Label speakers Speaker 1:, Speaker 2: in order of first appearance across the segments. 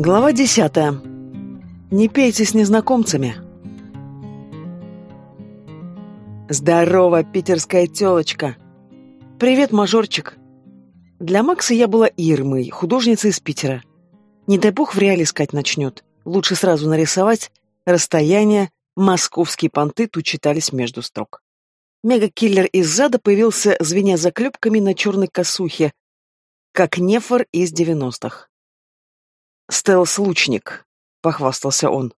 Speaker 1: Глава десятая. Не пейте с незнакомцами. Здорово, питерская тёлочка. Привет, мажорчик. Для Макса я была Ирмой, художницей из Питера. Не дай бог в реале искать начнет. Лучше сразу нарисовать расстояние, московские понты тут читались между строк. Мега-киллер из зада появился, звеня заклепками на черной косухе, как нефор из девяностых. «Стелс-лучник», — похвастался он.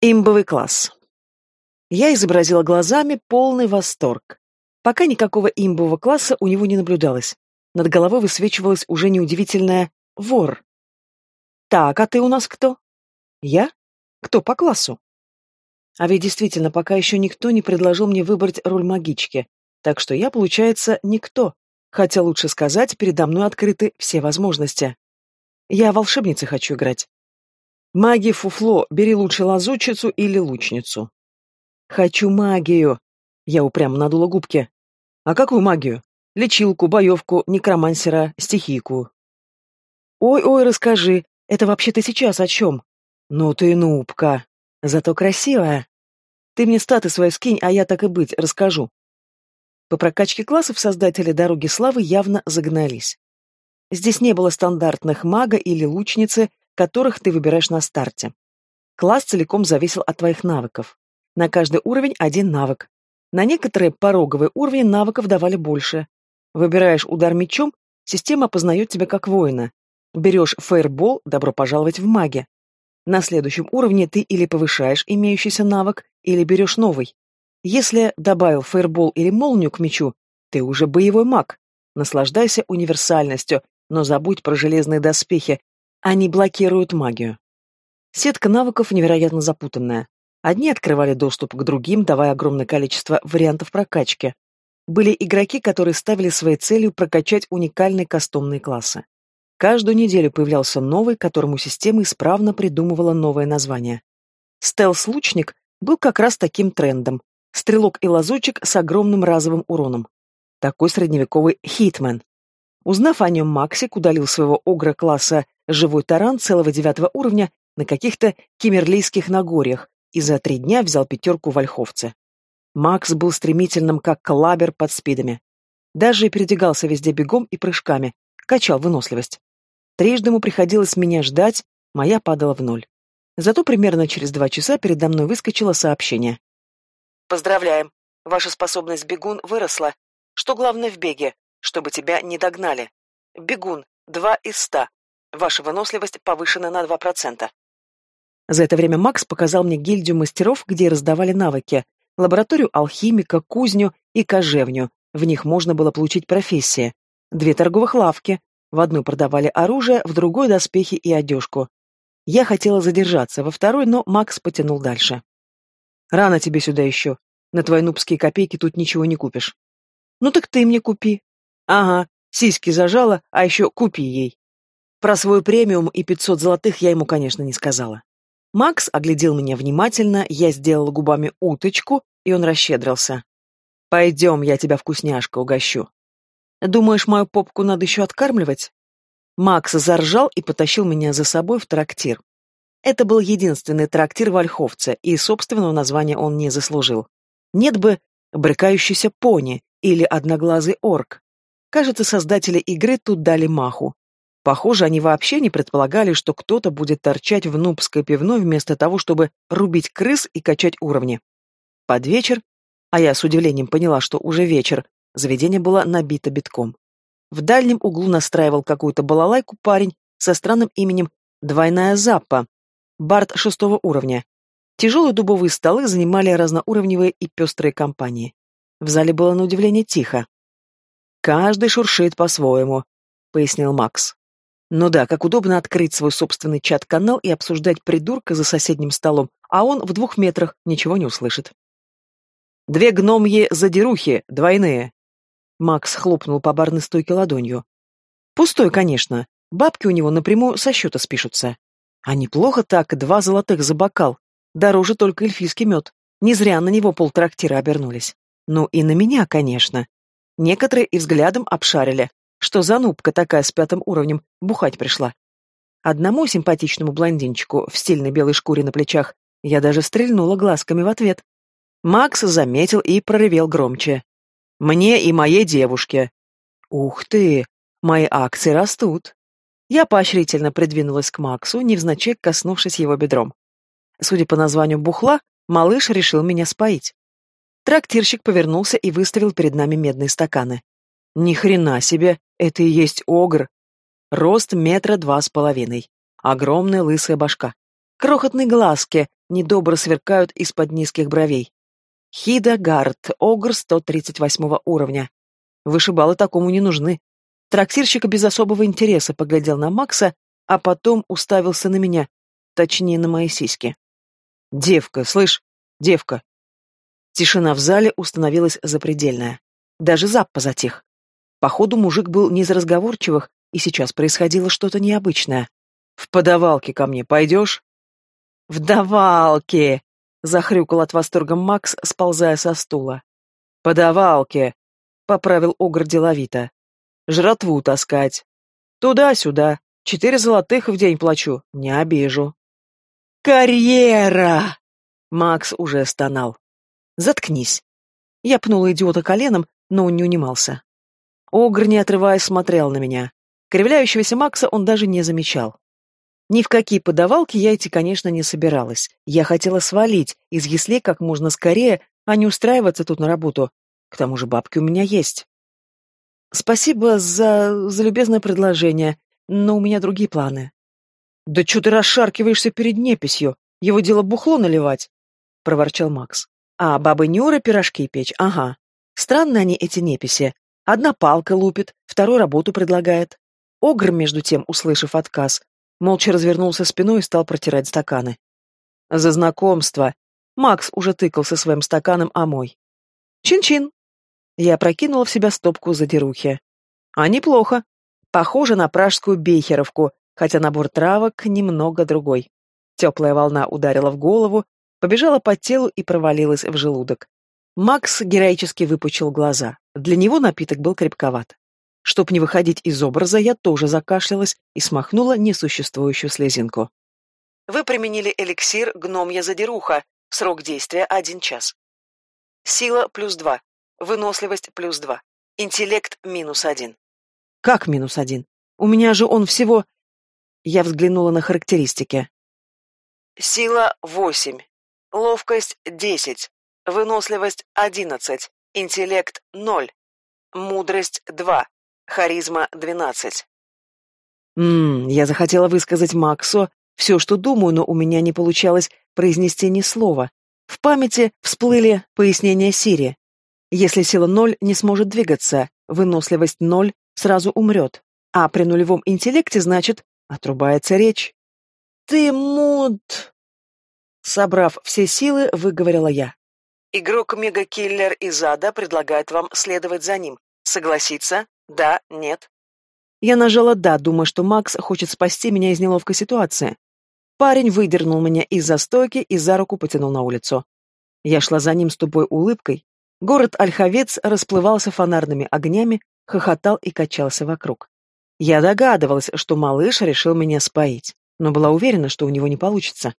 Speaker 1: «Имбовый класс». Я изобразила глазами полный восторг. Пока никакого имбового класса у него не наблюдалось. Над головой высвечивалась уже неудивительная «вор». «Так, а ты у нас кто?» «Я? Кто по классу?» А ведь действительно, пока еще никто не предложил мне выбрать роль магички, так что я, получается, никто, хотя лучше сказать, передо мной открыты все возможности. Я волшебницей хочу играть. Маги фуфло, бери лучше лазучицу или лучницу. Хочу магию. Я упрямо надула губки. А какую магию? Лечилку, боевку, некромансера, стихийку. Ой-ой, расскажи, это вообще ты сейчас о чем? Ну ты нубка. Зато красивая. Ты мне статы свои скинь, а я так и быть, расскажу. По прокачке классов создатели «Дороги славы» явно загнались. Здесь не было стандартных мага или лучницы, которых ты выбираешь на старте. Класс целиком зависел от твоих навыков. На каждый уровень один навык. На некоторые пороговые уровни навыков давали больше. Выбираешь удар мечом, система опознает тебя как воина. Берешь фейербол, добро пожаловать в маги. На следующем уровне ты или повышаешь имеющийся навык, или берешь новый. Если добавил фейербол или молнию к мечу, ты уже боевой маг. Наслаждайся универсальностью, но забудь про железные доспехи, они блокируют магию. Сетка навыков невероятно запутанная. Одни открывали доступ к другим, давая огромное количество вариантов прокачки. Были игроки, которые ставили своей целью прокачать уникальные кастомные классы. Каждую неделю появлялся новый, которому система исправно придумывала новое название. Стелс-лучник был как раз таким трендом. Стрелок и лазучик с огромным разовым уроном. Такой средневековый хитмен. Узнав о нем, Максик удалил своего огра класса «Живой таран» целого девятого уровня на каких-то кемерлийских Нагорьях и за три дня взял пятерку в Ольховце. Макс был стремительным, как клабер под спидами. Даже передвигался везде бегом и прыжками, качал выносливость. Трижды ему приходилось меня ждать, моя падала в ноль. Зато примерно через два часа передо мной выскочило сообщение. «Поздравляем! Ваша способность бегун выросла. Что главное в беге? Чтобы тебя не догнали. Бегун, два из ста. Ваша выносливость повышена на два процента. За это время Макс показал мне гильдию мастеров, где раздавали навыки, лабораторию алхимика, кузню и кожевню. В них можно было получить профессии. Две торговых лавки. В одной продавали оружие, в другой — доспехи и одежку. Я хотела задержаться во второй, но Макс потянул дальше. «Рано тебе сюда еще. На твои нубские копейки тут ничего не купишь». «Ну так ты мне купи», Ага, сиськи зажала, а еще купи ей. Про свой премиум и пятьсот золотых я ему, конечно, не сказала. Макс оглядел меня внимательно, я сделала губами уточку, и он расщедрился. «Пойдем, я тебя вкусняшка угощу». «Думаешь, мою попку надо еще откармливать?» Макс заржал и потащил меня за собой в трактир. Это был единственный трактир в Ольховце, и собственного названия он не заслужил. Нет бы брыкающийся пони или одноглазый орк. Кажется, создатели игры тут дали маху. Похоже, они вообще не предполагали, что кто-то будет торчать в нубской пивной вместо того, чтобы рубить крыс и качать уровни. Под вечер, а я с удивлением поняла, что уже вечер, заведение было набито битком. В дальнем углу настраивал какую-то балалайку парень со странным именем «Двойная заппа», бард шестого уровня. Тяжелые дубовые столы занимали разноуровневые и пестрые компании. В зале было на удивление тихо. «Каждый шуршит по-своему», — пояснил Макс. «Ну да, как удобно открыть свой собственный чат-канал и обсуждать придурка за соседним столом, а он в двух метрах ничего не услышит». «Две гномьи задерухи, двойные!» Макс хлопнул по барной стойке ладонью. «Пустой, конечно. Бабки у него напрямую со счета спишутся. А неплохо так, два золотых за бокал. Дороже только эльфийский мед. Не зря на него полтрактира обернулись. Ну и на меня, конечно. Некоторые и взглядом обшарили. Что за нубка такая с пятым уровнем бухать пришла? Одному симпатичному блондинчику в стильной белой шкуре на плечах я даже стрельнула глазками в ответ. Макс заметил и проревел громче. «Мне и моей девушке!» «Ух ты! Мои акции растут!» Я поощрительно придвинулась к Максу, невзначай коснувшись его бедром. Судя по названию бухла, малыш решил меня споить. Трактирщик повернулся и выставил перед нами медные стаканы. Ни хрена себе, это и есть огр. Рост метра два с половиной. Огромная лысая башка. Крохотные глазки недобро сверкают из-под низких бровей. Хида Гард, огр 138 уровня. Вышибалы такому не нужны. Трактирщик без особого интереса поглядел на Макса, а потом уставился на меня, точнее, на мои сиськи. «Девка, слышь, девка!» Тишина в зале установилась запредельная. Даже Заппа затих. Походу, мужик был не из разговорчивых, и сейчас происходило что-то необычное. «В подавалке ко мне пойдешь?» «В давалке!» — захрюкал от восторга Макс, сползая со стула. «Подавалке!» — поправил Огр деловито. «Жратву таскать. Туда-сюда. Четыре золотых в день плачу. Не обижу». «Карьера!» Макс уже стонал. «Заткнись!» Я пнула идиота коленом, но он не унимался. Огр, не отрываясь, смотрел на меня. Кривляющегося Макса он даже не замечал. Ни в какие подавалки я идти, конечно, не собиралась. Я хотела свалить из яслей как можно скорее, а не устраиваться тут на работу. К тому же бабки у меня есть. Спасибо за... за любезное предложение, но у меня другие планы. Да что ты расшаркиваешься перед неписью? Его дело бухло наливать, — проворчал Макс. А бабы Нюра пирожки печь, ага. Странно они, эти неписи. Одна палка лупит, второй работу предлагает. Огр, между тем, услышав отказ, молча развернулся спиной и стал протирать стаканы. За знакомство. Макс уже тыкался своим стаканом о мой. Чин-чин. Я прокинула в себя стопку задерухи. А неплохо. Похоже на пражскую бейхеровку, хотя набор травок немного другой. Теплая волна ударила в голову, побежала по телу и провалилась в желудок. Макс героически выпучил глаза. Для него напиток был крепковат. Чтоб не выходить из образа, я тоже закашлялась и смахнула несуществующую слезинку. Вы применили эликсир «Гномья задируха». Срок действия — один час. Сила — плюс два. Выносливость — плюс два. Интеллект — минус один. Как минус один? У меня же он всего... Я взглянула на характеристики. Сила — восемь. Ловкость — десять. Выносливость — одиннадцать. Интеллект — ноль. Мудрость — два. Харизма — двенадцать. Ммм, я захотела высказать Максу все, что думаю, но у меня не получалось произнести ни слова. В памяти всплыли пояснения Сири. Если сила ноль не сможет двигаться, выносливость ноль сразу умрет. А при нулевом интеллекте, значит, отрубается речь. «Ты муд...» Собрав все силы, выговорила я. Игрок Мегакиллер из ада предлагает вам следовать за ним. Согласиться? Да, нет. Я нажала «да», думая, что Макс хочет спасти меня из неловкой ситуации. Парень выдернул меня из-за стойки и за руку потянул на улицу. Я шла за ним с тупой улыбкой. Город Ольховец расплывался фонарными огнями, хохотал и качался вокруг. Я догадывалась, что малыш решил меня споить, но была уверена, что у него не получится.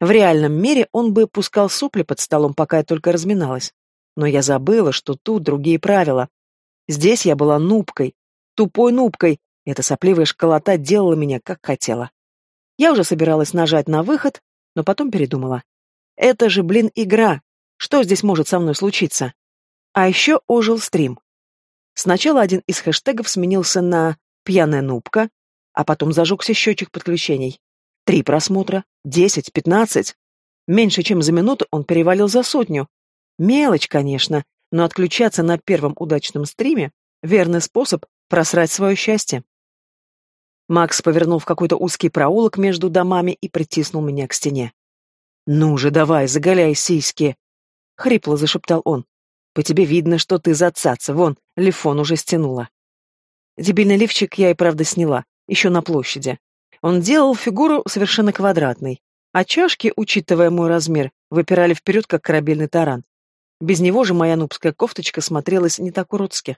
Speaker 1: В реальном мире он бы пускал сопли под столом, пока я только разминалась. Но я забыла, что тут другие правила. Здесь я была нубкой, тупой нубкой, эта сопливая школота делала меня, как хотела. Я уже собиралась нажать на выход, но потом передумала. Это же, блин, игра. Что здесь может со мной случиться? А еще ожил стрим. Сначала один из хэштегов сменился на «пьяная нубка», а потом зажегся счетчик подключений. Три просмотра, десять, пятнадцать. Меньше чем за минуту он перевалил за сотню. Мелочь, конечно, но отключаться на первом удачном стриме — верный способ просрать свое счастье. Макс повернул в какой-то узкий проулок между домами и притиснул меня к стене. «Ну же, давай, заголяй сиськи!» — хрипло зашептал он. «По тебе видно, что ты за цаца, вон, лифон уже стянула». Дебильный лифчик я и правда сняла, еще на площади. Он делал фигуру совершенно квадратной, а чашки, учитывая мой размер, выпирали вперед, как корабельный таран. Без него же моя нубская кофточка смотрелась не так уродски.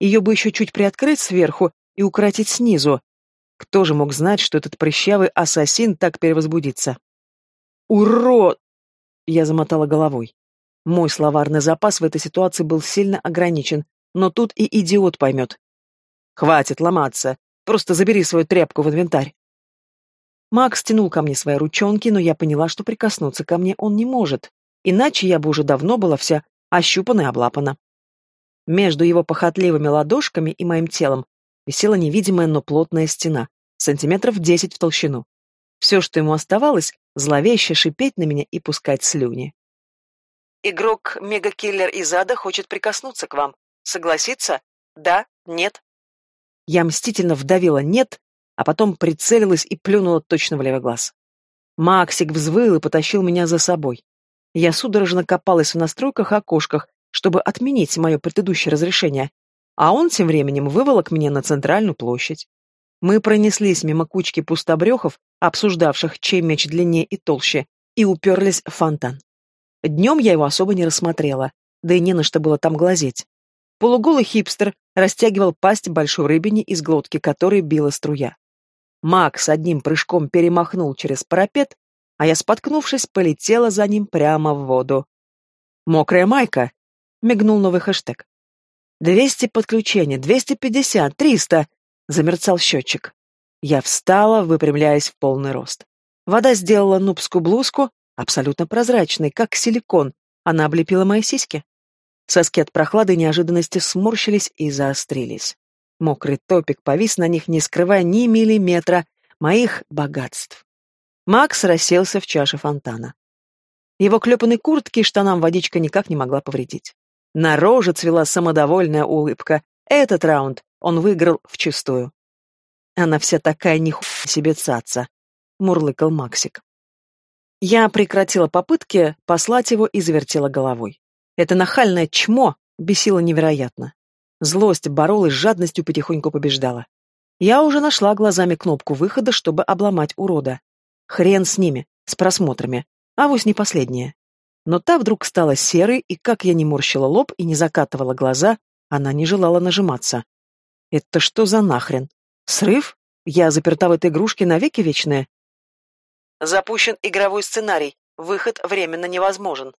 Speaker 1: Ее бы еще чуть приоткрыть сверху и укоротить снизу. Кто же мог знать, что этот прыщавый ассасин так перевозбудится? «Урод!» Я замотала головой. Мой словарный запас в этой ситуации был сильно ограничен, но тут и идиот поймет. «Хватит ломаться. Просто забери свою тряпку в инвентарь». Макс тянул ко мне свои ручонки, но я поняла, что прикоснуться ко мне он не может, иначе я бы уже давно была вся ощупана и облапана. Между его похотливыми ладошками и моим телом висела невидимая, но плотная стена, сантиметров десять в толщину. Все, что ему оставалось, зловеще шипеть на меня и пускать слюни. Игрок Мегакиллер из ада хочет прикоснуться к вам. Согласиться? Да? Нет? Я мстительно вдавила «нет», а потом прицелилась и плюнула точно в левый глаз. Максик взвыл и потащил меня за собой. Я судорожно копалась в настройках-окошках, чтобы отменить мое предыдущее разрешение, а он тем временем выволок меня на центральную площадь. Мы пронеслись мимо кучки пустобрехов, обсуждавших, чей меч длиннее и толще, и уперлись в фонтан. Днем я его особо не рассмотрела, да и не на что было там глазеть. Полуголый хипстер растягивал пасть большой рыбине, из глотки которой била струя. Макс одним прыжком перемахнул через парапет, а я, споткнувшись, полетела за ним прямо в воду. «Мокрая майка!» — мигнул новый хэштег. «Двести подключений, двести пятьдесят, триста!» — замерцал счетчик. Я встала, выпрямляясь в полный рост. Вода сделала нубскую блузку, абсолютно прозрачной, как силикон. Она облепила мои сиськи. Соски от прохлады неожиданности сморщились и заострились. Мокрый топик повис на них, не скрывая ни миллиметра моих богатств. Макс расселся в чаше фонтана. Его клепанной куртке и штанам водичка никак не могла повредить. На роже цвела самодовольная улыбка. Этот раунд он выиграл вчистую. Она вся такая нихуя себе цаца, мурлыкал Максик. Я прекратила попытки послать его и завертела головой. Это нахальное чмо бесило невероятно. Злость боролась с жадностью потихоньку побеждала. Я уже нашла глазами кнопку выхода, чтобы обломать урода. Хрен с ними, с просмотрами. А вось не последняя. Но та вдруг стала серой, и как я не морщила лоб и не закатывала глаза, она не желала нажиматься. Это что за нахрен? Срыв? Я заперта в этой игрушке навеки вечная? Запущен игровой сценарий. Выход временно невозможен.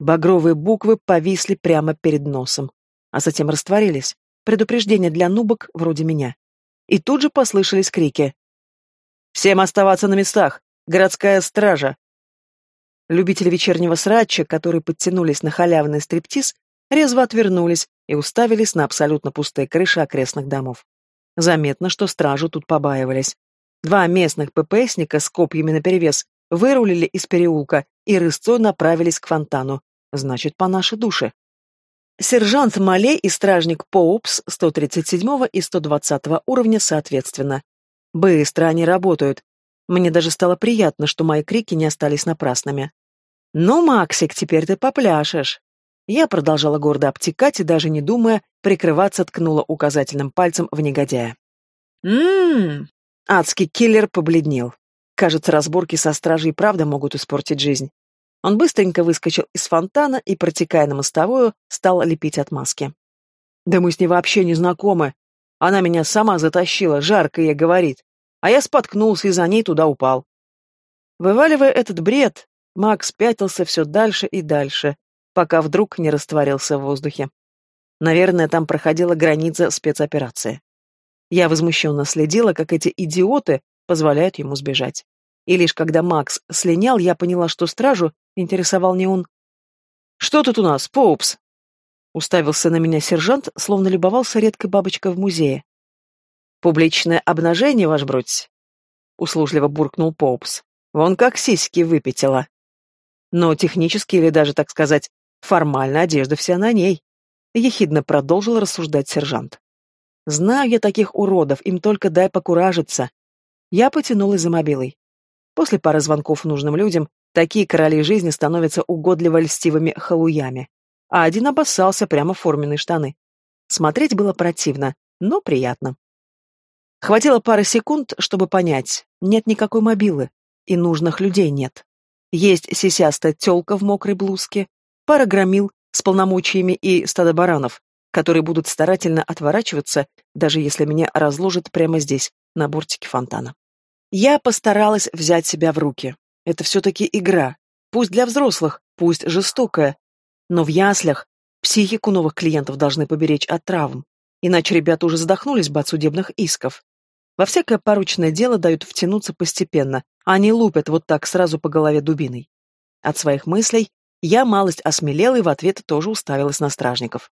Speaker 1: Багровые буквы повисли прямо перед носом, а затем растворились. Предупреждение для нубок вроде меня. И тут же послышались крики. «Всем оставаться на местах! Городская стража! Любители вечернего срача, которые подтянулись на халявный стриптиз, резво отвернулись и уставились на абсолютно пустые крыши окрестных домов. Заметно, что стражу тут побаивались. Два местных ППСника с копьями наперевес вырулили из переулка и рысцой направились к фонтану. Значит, по нашей душе. Сержант Малей и стражник Поупс 137 и 120 уровня соответственно. Быстро они работают. Мне даже стало приятно, что мои крики не остались напрасными. «Ну, Максик, теперь ты попляшешь!» Я продолжала гордо обтекать и, даже не думая, прикрываться ткнула указательным пальцем в негодяя. «М-м-м!» Адский киллер побледнел. Кажется, разборки со стражей правда могут испортить жизнь. Он быстренько выскочил из фонтана и, протекая на мостовую, стал лепить отмазки. «Да мы с ней вообще не знакомы. Она меня сама затащила, жарко ей говорит. А я споткнулся и за ней туда упал». Вываливая этот бред, Макс пятился все дальше и дальше, пока вдруг не растворился в воздухе. Наверное, там проходила граница спецоперации. Я возмущенно следила, как эти идиоты позволяют ему сбежать. И лишь когда Макс слинял, я поняла, что стражу интересовал не он. «Что тут у нас, Поупс?» Уставился на меня сержант, словно любовался редкой бабочкой в музее. «Публичное обнажение, ваш бродь?» Услужливо буркнул Поупс. «Вон как сиськи выпятила». Но технически, или даже, так сказать, формально одежда вся на ней. Ехидно продолжил рассуждать сержант. Знаю я таких уродов, им только дай покуражиться. Я потянулась за мобилой. После пары звонков нужным людям, такие короли жизни становятся угодливо льстивыми халуями. А один обоссался прямо в форменные штаны. Смотреть было противно, но приятно. Хватило пары секунд, чтобы понять, нет никакой мобилы, и нужных людей нет. Есть сисястая тёлка в мокрой блузке, пара громил с полномочиями и стадо баранов, которые будут старательно отворачиваться, даже если меня разложат прямо здесь, на бортике фонтана. Я постаралась взять себя в руки. Это все-таки игра. Пусть для взрослых, пусть жестокая. Но в яслях психику новых клиентов должны поберечь от травм. Иначе ребята уже задохнулись бы от судебных исков. Во всякое поручное дело дают втянуться постепенно, а не лупят вот так сразу по голове дубиной. От своих мыслей я малость осмелела и в ответ тоже уставилась на стражников.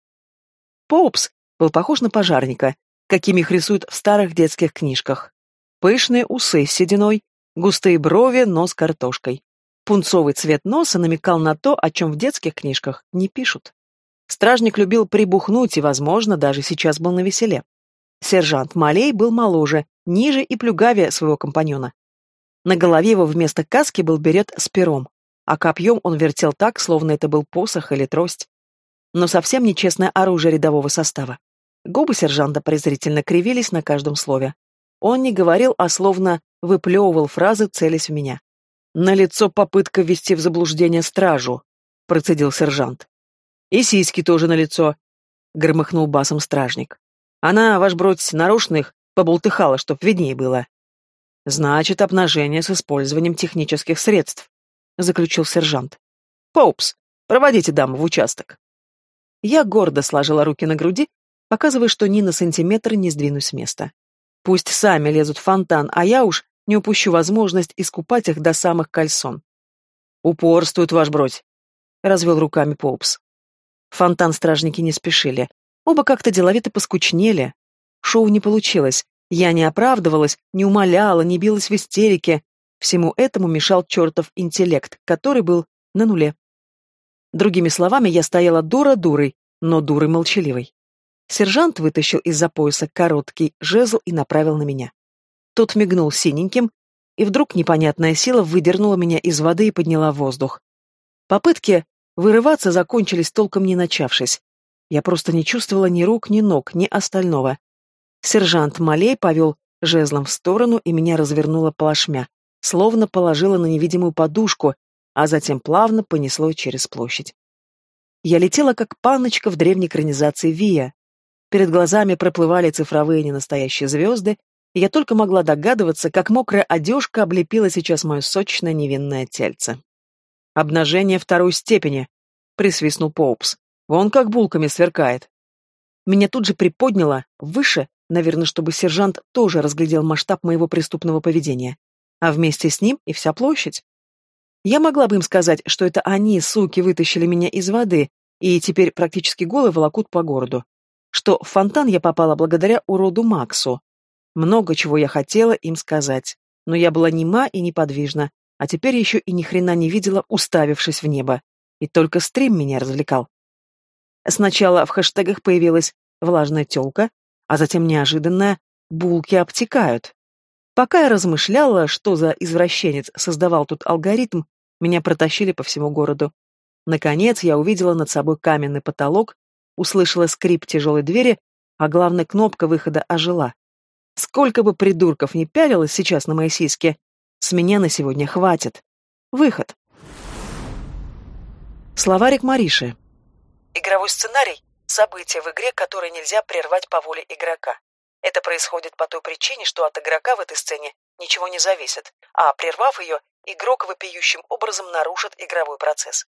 Speaker 1: Поупс был похож на пожарника, какими их рисуют в старых детских книжках. Пышные усы с сединой, густые брови, нос картошкой. Пунцовый цвет носа намекал на то, о чем в детских книжках не пишут. Стражник любил прибухнуть и, возможно, даже сейчас был навеселе. Сержант Малей был моложе, ниже и плюгавее своего компаньона. На голове его вместо каски был берет с пером, а копьем он вертел так, словно это был посох или трость. Но совсем нечестное оружие рядового состава. Губы сержанта презрительно кривились на каждом слове. Он не говорил, а словно выплевывал фразы, целясь в меня. «На лицо попытка ввести в заблуждение стражу», — процедил сержант. «И сиськи тоже на лицо», — громыхнул басом стражник. «Она, ваш бродь, нарочно их поболтыхала, чтоб виднее было». «Значит, обнажение с использованием технических средств», заключил сержант. «Поупс, проводите даму в участок». Я гордо сложила руки на груди, показывая, что ни на сантиметр не сдвинусь с места. Пусть сами лезут в фонтан, а я уж не упущу возможность искупать их до самых кальсон. «Упорствует ваш бродь», — развел руками Поупс. Фонтан стражники не спешили. Оба как-то деловито поскучнели. Шоу не получилось. Я не оправдывалась, не умоляла, не билась в истерике. Всему этому мешал чертов интеллект, который был на нуле. Другими словами, я стояла дура-дурой, но дурой молчаливой. Сержант вытащил из-за пояса короткий жезл и направил на меня. Тот мигнул синеньким, и вдруг непонятная сила выдернула меня из воды и подняла воздух. Попытки вырываться закончились толком не начавшись. Я просто не чувствовала ни рук, ни ног, ни остального. Сержант Малей повел жезлом в сторону, и меня развернуло плашмя словно положила на невидимую подушку, а затем плавно понесло через площадь. Я летела, как паночка в древней экранизации Вия. Перед глазами проплывали цифровые ненастоящие звезды, и я только могла догадываться, как мокрая одежка облепила сейчас мое сочное невинное тельце. «Обнажение второй степени», — присвистнул Поупс. «Вон как булками сверкает». Меня тут же приподняло, выше, наверное, чтобы сержант тоже разглядел масштаб моего преступного поведения а вместе с ним и вся площадь. Я могла бы им сказать, что это они, суки, вытащили меня из воды и теперь практически голые волокут по городу. Что в фонтан я попала благодаря уроду Максу. Много чего я хотела им сказать, но я была нема и неподвижна, а теперь еще и ни хрена не видела, уставившись в небо. И только стрим меня развлекал. Сначала в хэштегах появилась «влажная тёлка», а затем неожиданная «булки обтекают». Пока я размышляла, что за извращенец создавал тут алгоритм, меня протащили по всему городу. Наконец я увидела над собой каменный потолок, услышала скрип тяжелой двери, а главная кнопка выхода ожила. Сколько бы придурков не пялилось сейчас на мои сиськи, с меня на сегодня хватит. Выход. Словарик Мариши.
Speaker 2: Игровой сценарий – событие в игре, которое нельзя прервать по воле игрока. Это происходит по той причине, что от игрока в этой сцене ничего не зависит, а, прервав ее, игрок вопиющим образом нарушит игровой процесс.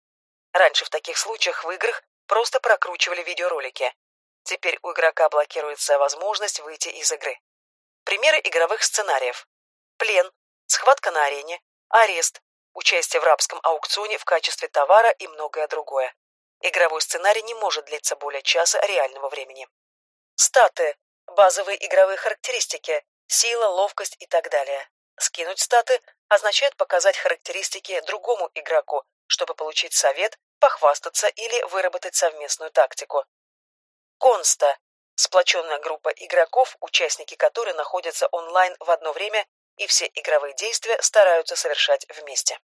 Speaker 2: Раньше в таких случаях в играх просто прокручивали видеоролики. Теперь у игрока блокируется возможность выйти из игры. Примеры игровых сценариев. Плен, схватка на арене, арест, участие в рабском аукционе в качестве товара и многое другое. Игровой сценарий не может длиться более часа реального времени. Статы Базовые игровые характеристики – сила, ловкость и так далее. Скинуть статы означает показать характеристики другому игроку, чтобы получить совет, похвастаться или выработать совместную тактику. Конста – сплоченная группа игроков, участники которой находятся онлайн в одно время и все игровые действия стараются совершать вместе.